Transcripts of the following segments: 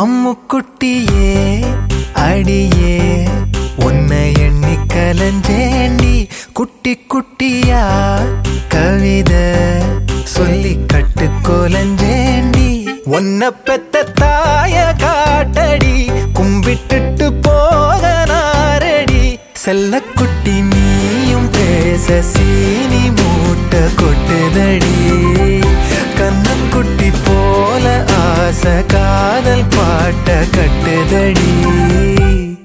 அம்முக்குட்டியே அடியே உன்னை எண்ணி கலஞ்சேண்டி குட்டி குட்டியா கவிதை சொல்லி கட்டு கொலஞ்சேண்டி உன்னை பெத்த தாய காட்டடி கும்பிட்டுட்டு போக நாரடி. செல்ல குட்டி நீயும் பேச சீனி மூட்டை கொட்டுதடி. கண்ணக்குட்டி ஆசை காதல் பாட்ட கட்டுதடி.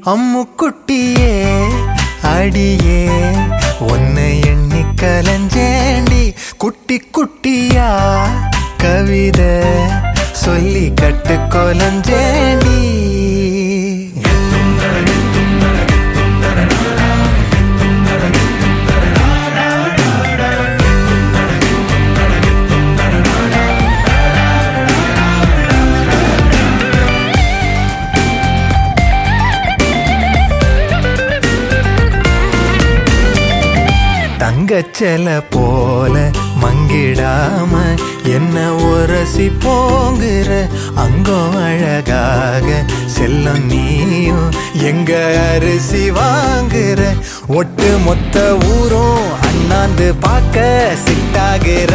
அம்முக்குட்டியே அடியே உன்னை எண்ணி கலஞ்சேண்டி. குட்டி குட்டியா கவிதை சொல்லி கட்டு கொலஞ்சேண்டி. தங்கச்சல போல மங்கிடாம என்ன உரசி போங்குற? அங்கோ அழகாக செல்லும் நீயும் எங்க அரிசி வாங்குற? ஒட்டு மொத்த ஊரும் அண்ணாந்து பார்க்க சிட்டாகிற.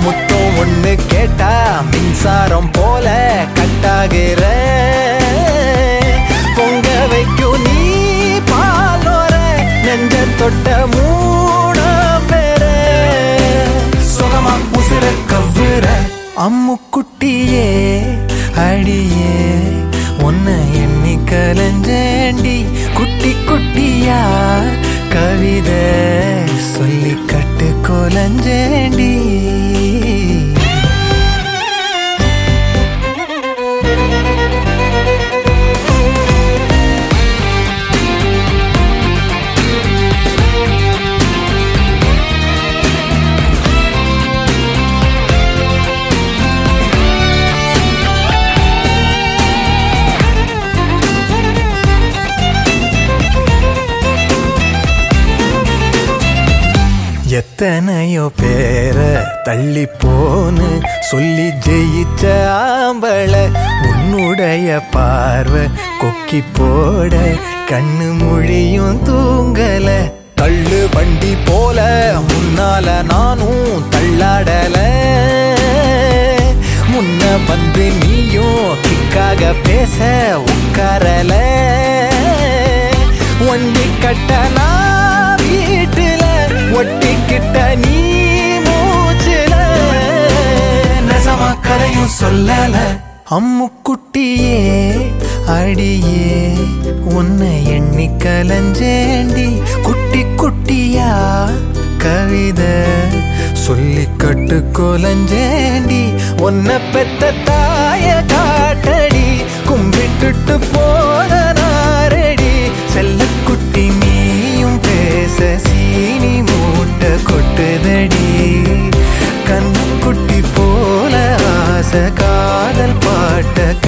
முத்தம் ஒண்ணு கேட்டா மின்சாரம் போல கட்டாகிற. தொட்ட மூண பேர. சுகமா உசுர கவ்வுற. அம்முக்குட்டியே அடியே. உன்னை எண்ணி கலஞ்சேண்டி குட்டி குட்டியா. கவிதை சொல்லி கட்டு கொலஞ்சேண்டி. எத்தனையோ பேர தள்ளி போன்னு சொல்லி ஜெயிச்ச ஆம்பள உன்னுடைய பார்வை கொக்கி போட கண்ணு மொழியும் தூங்கல. தள்ளு வண்டி போல முன்னால நானும் தள்ளாடல. முன்ன வந்து நீயும் கிக்காக பேச உட்காரல. வண்டி கட்டனா வீட்டுல ஒட்டிக்கிட்ட நீ மூச்சில நெசமா கதையும் சொல்லல. அம்முக்குட்டியே அடியே உன்னை எண்ணி கலஞ்சேண்டி. குட்டி குட்டியா கவிதை சொல்லி கட்டு கொலஞ்சேண்டி. உன்னை பெத்தத்தா கொட்டுதடி. கண்ணுக்குட்டி போல ஆசை காதல் பாட்ட